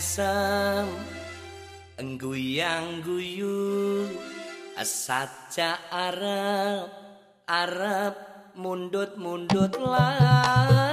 mesem Engguyang guyu Saja arep Arep mundut mundut lah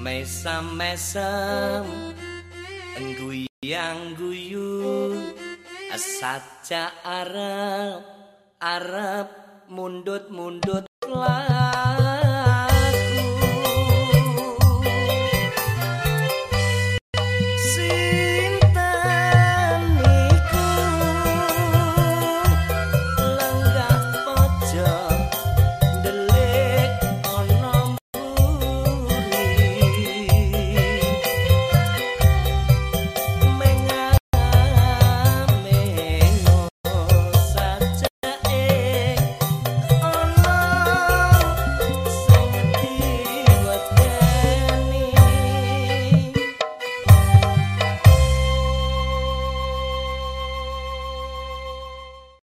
mesam-mesam Engguyang guyu Saja arep Arep mundut-mundut lah